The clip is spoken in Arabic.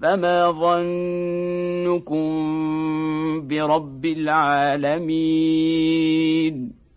فما ظنكم برب العالمين